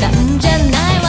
なんじゃない